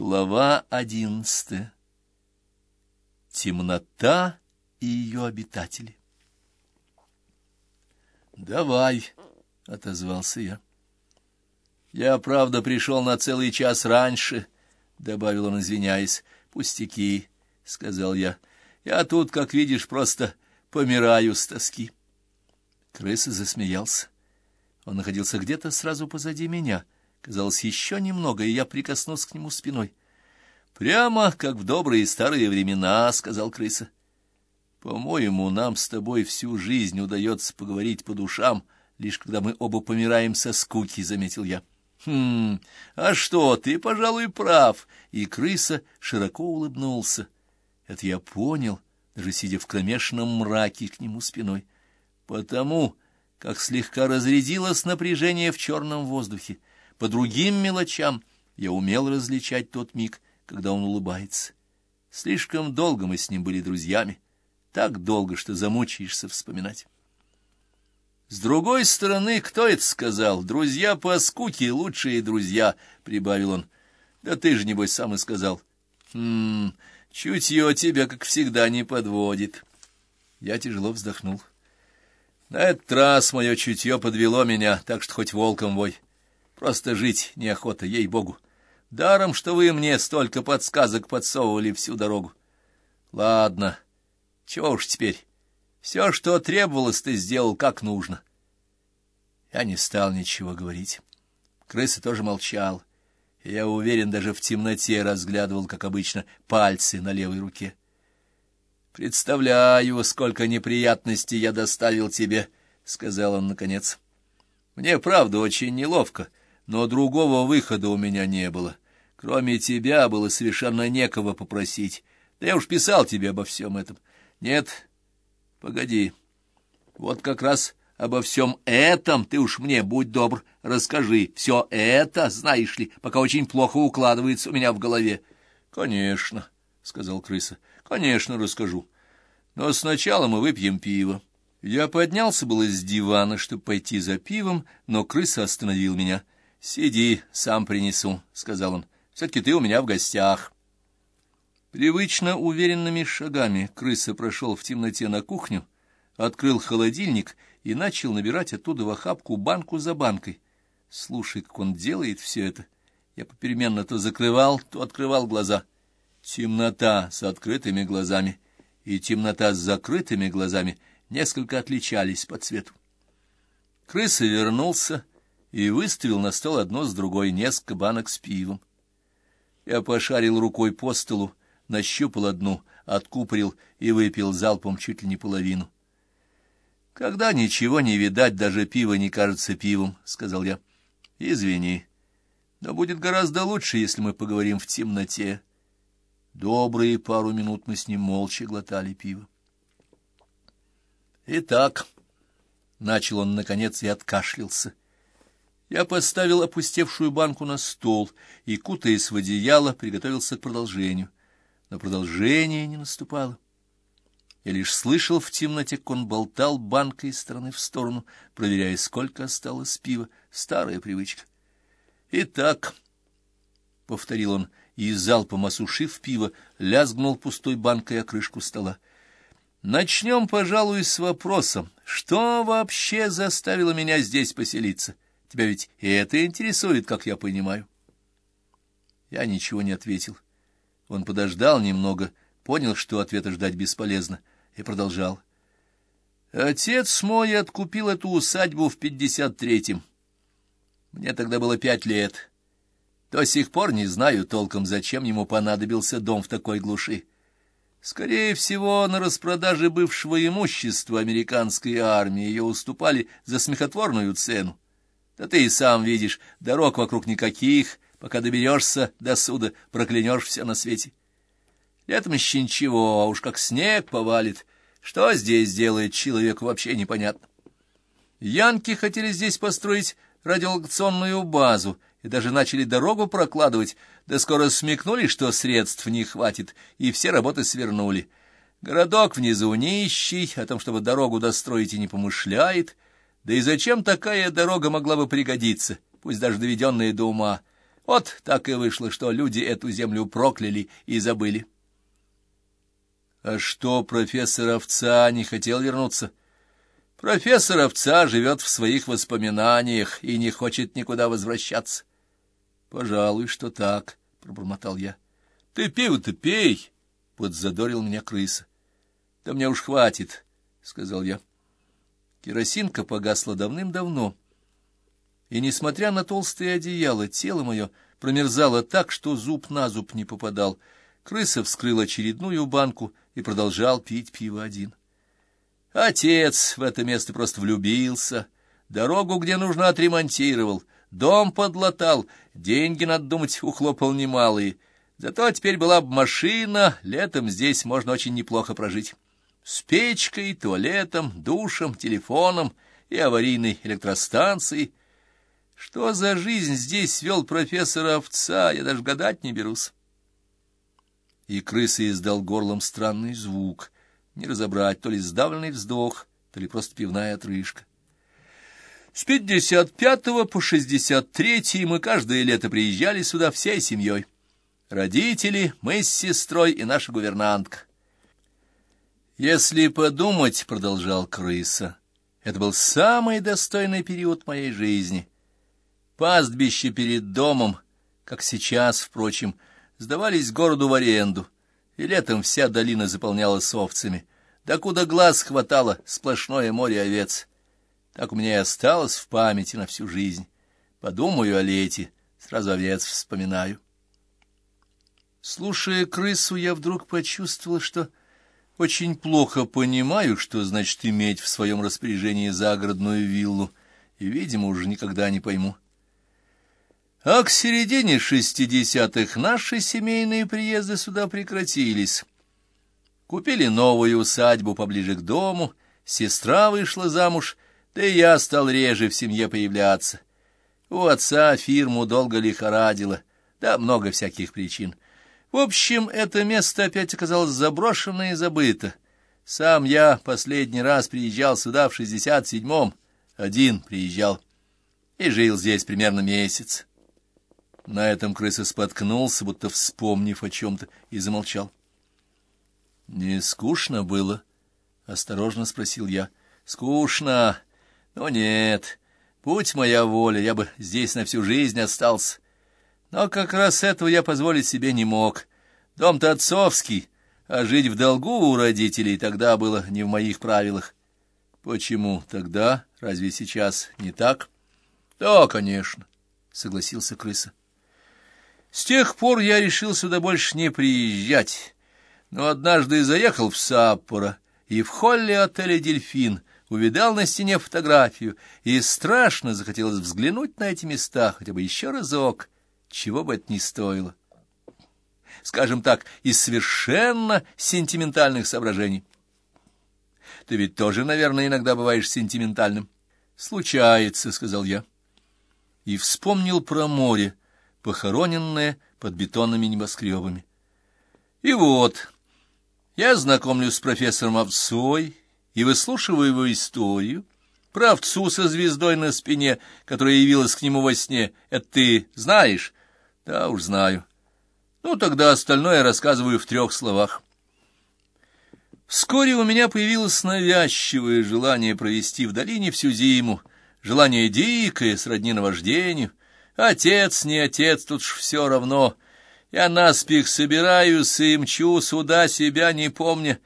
Глава одиннадцатая. Темнота и ее обитатели. «Давай», — отозвался я. «Я, правда, пришел на целый час раньше», — добавил он, извиняясь. «Пустяки», — сказал я. «Я тут, как видишь, просто помираю с тоски». Крыса засмеялся. Он находился где-то сразу позади меня — Казалось, еще немного, и я прикоснулся к нему спиной. «Прямо как в добрые старые времена», — сказал крыса. «По-моему, нам с тобой всю жизнь удается поговорить по душам, лишь когда мы оба помираем со скуки», — заметил я. «Хм, а что, ты, пожалуй, прав». И крыса широко улыбнулся. Это я понял, даже сидя в кромешном мраке к нему спиной. Потому, как слегка разрядилось напряжение в черном воздухе, — по другим мелочам я умел различать тот миг, когда он улыбается. Слишком долго мы с ним были друзьями, так долго, что замучаешься вспоминать. С другой стороны, кто это сказал? Друзья по скуке — лучшие друзья, — прибавил он. Да ты же, небось, сам и сказал. Хм, чутье тебя, как всегда, не подводит. Я тяжело вздохнул. На этот раз мое чутье подвело меня, так что хоть волком вой. Просто жить неохота, ей-богу. Даром, что вы мне столько подсказок подсовывали всю дорогу. Ладно, чего уж теперь. Все, что требовалось, ты сделал как нужно. Я не стал ничего говорить. Крыса тоже молчал. Я уверен, даже в темноте разглядывал, как обычно, пальцы на левой руке. «Представляю, сколько неприятностей я доставил тебе», — сказал он наконец. «Мне, правда, очень неловко» но другого выхода у меня не было. Кроме тебя было совершенно некого попросить. Да я уж писал тебе обо всем этом. Нет, погоди. Вот как раз обо всем этом ты уж мне, будь добр, расскажи. Все это, знаешь ли, пока очень плохо укладывается у меня в голове. — Конечно, — сказал крыса, — конечно, расскажу. Но сначала мы выпьем пиво. Я поднялся было с дивана, чтобы пойти за пивом, но крыса остановил меня —— Сиди, сам принесу, — сказал он. — Все-таки ты у меня в гостях. Привычно уверенными шагами крыса прошел в темноте на кухню, открыл холодильник и начал набирать оттуда в охапку банку за банкой. Слушай, как он делает все это. Я попеременно то закрывал, то открывал глаза. Темнота с открытыми глазами и темнота с закрытыми глазами несколько отличались по цвету. Крыса вернулся и выставил на стол одно с другой несколько банок с пивом. Я пошарил рукой по столу, нащупал одну, откупорил и выпил залпом чуть ли не половину. — Когда ничего не видать, даже пиво не кажется пивом, — сказал я. — Извини, но будет гораздо лучше, если мы поговорим в темноте. Добрые пару минут мы с ним молча глотали пиво. — Итак, — начал он наконец и откашлялся, я поставил опустевшую банку на стол и, кутаясь в одеяло, приготовился к продолжению. Но продолжение не наступало. Я лишь слышал в темноте, как он болтал банкой из стороны в сторону, проверяя, сколько осталось пива. Старая привычка. «Итак», — повторил он, и, залпом осушив пиво, лязгнул пустой банкой о крышку стола. «Начнем, пожалуй, с вопросом, что вообще заставило меня здесь поселиться?» Тебя ведь это интересует, как я понимаю. Я ничего не ответил. Он подождал немного, понял, что ответа ждать бесполезно, и продолжал. Отец мой откупил эту усадьбу в пятьдесят третьем. Мне тогда было пять лет. До сих пор не знаю толком, зачем ему понадобился дом в такой глуши. Скорее всего, на распродаже бывшего имущества американской армии ее уступали за смехотворную цену. Да ты и сам видишь, дорог вокруг никаких, пока доберешься до суда, проклянешь все на свете. Летом еще ничего, а уж как снег повалит. Что здесь делает человек, вообще непонятно. Янки хотели здесь построить радиолокационную базу и даже начали дорогу прокладывать, да скоро смекнули, что средств не хватит, и все работы свернули. Городок внизу нищий, о том, чтобы дорогу достроить, и не помышляет — да и зачем такая дорога могла бы пригодиться, пусть даже доведенная до ума? Вот так и вышло, что люди эту землю прокляли и забыли. — А что, профессор Овца не хотел вернуться? — Профессор Овца живет в своих воспоминаниях и не хочет никуда возвращаться. — Пожалуй, что так, — пробормотал я. — Ты пиво-то пей, — подзадорил меня крыса. — Да мне уж хватит, — сказал я. Керосинка погасла давным-давно, и, несмотря на толстое одеяло, тело мое промерзало так, что зуб на зуб не попадал. Крыса вскрыл очередную банку и продолжал пить пиво один. Отец в это место просто влюбился, дорогу, где нужно, отремонтировал, дом подлатал, деньги, надо думать, ухлопал немалые. Зато теперь была бы машина, летом здесь можно очень неплохо прожить с печкой, туалетом, душем, телефоном и аварийной электростанцией. Что за жизнь здесь вел профессор овца, я даже гадать не берусь. И крыса издал горлом странный звук, не разобрать, то ли сдавленный вздох, то ли просто пивная отрыжка. С пятьдесят пятого по шестьдесят третий мы каждое лето приезжали сюда всей семьей. Родители, мы с сестрой и наша гувернантка. «Если подумать, — продолжал крыса, — это был самый достойный период моей жизни. Пастбище перед домом, как сейчас, впрочем, сдавались городу в аренду, и летом вся долина заполнялась овцами. Да куда глаз хватало, сплошное море овец. Так у меня и осталось в памяти на всю жизнь. Подумаю о лете, сразу овец вспоминаю». Слушая крысу, я вдруг почувствовал, что очень плохо понимаю, что значит иметь в своем распоряжении загородную виллу, и, видимо, уже никогда не пойму. А к середине шестидесятых наши семейные приезды сюда прекратились. Купили новую усадьбу поближе к дому, сестра вышла замуж, да и я стал реже в семье появляться. У отца фирму долго лихорадило, да много всяких причин — в общем, это место опять оказалось заброшено и забыто. Сам я последний раз приезжал сюда в шестьдесят седьмом, один приезжал, и жил здесь примерно месяц. На этом крыса споткнулся, будто вспомнив о чем-то, и замолчал. — Не скучно было? — осторожно спросил я. — Скучно. Но нет, будь моя воля, я бы здесь на всю жизнь остался. Но как раз этого я позволить себе не мог. Дом-то отцовский, а жить в долгу у родителей тогда было не в моих правилах. Почему тогда? Разве сейчас не так? Да, конечно, согласился крыса. С тех пор я решил сюда больше не приезжать, но однажды заехал в Саппоро и в холле отеля «Дельфин» увидал на стене фотографию, и страшно захотелось взглянуть на эти места хотя бы еще разок — чего бы это ни стоило. Скажем так, из совершенно сентиментальных соображений. Ты ведь тоже, наверное, иногда бываешь сентиментальным. Случается, — сказал я. И вспомнил про море, похороненное под бетонными небоскребами. И вот, я знакомлюсь с профессором Овцой и выслушиваю его историю, про овцу со звездой на спине, которая явилась к нему во сне. Это ты знаешь? Да уж знаю. Ну, тогда остальное рассказываю в трех словах. Вскоре у меня появилось навязчивое желание провести в долине всю зиму, желание дикое, сродни наваждению. Отец, не отец, тут ж все равно. Я наспех собираюсь и мчу сюда, себя не помня,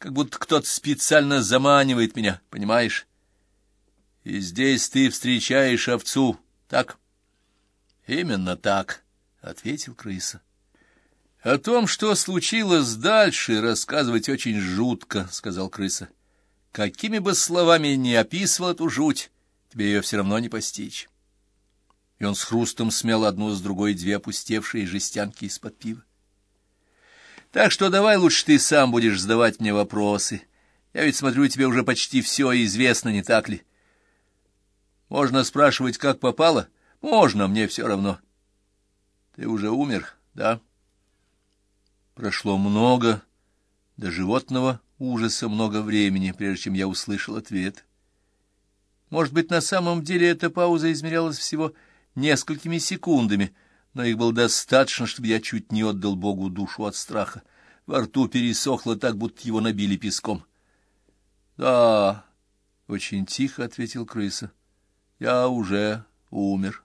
как будто кто-то специально заманивает меня, понимаешь? И здесь ты встречаешь овцу, так? Именно так. — ответил крыса. — О том, что случилось дальше, рассказывать очень жутко, — сказал крыса. — Какими бы словами ни описывал эту жуть, тебе ее все равно не постичь. И он с хрустом смял одну с другой две опустевшие жестянки из-под пива. — Так что давай лучше ты сам будешь задавать мне вопросы. Я ведь смотрю, тебе уже почти все известно, не так ли? — Можно спрашивать, как попало? — Можно, мне все равно. — ты уже умер, да? Прошло много, до животного ужаса много времени, прежде чем я услышал ответ. Может быть, на самом деле эта пауза измерялась всего несколькими секундами, но их было достаточно, чтобы я чуть не отдал Богу душу от страха. Во рту пересохло так, будто его набили песком. — Да, — очень тихо ответил крыса, — я уже умер.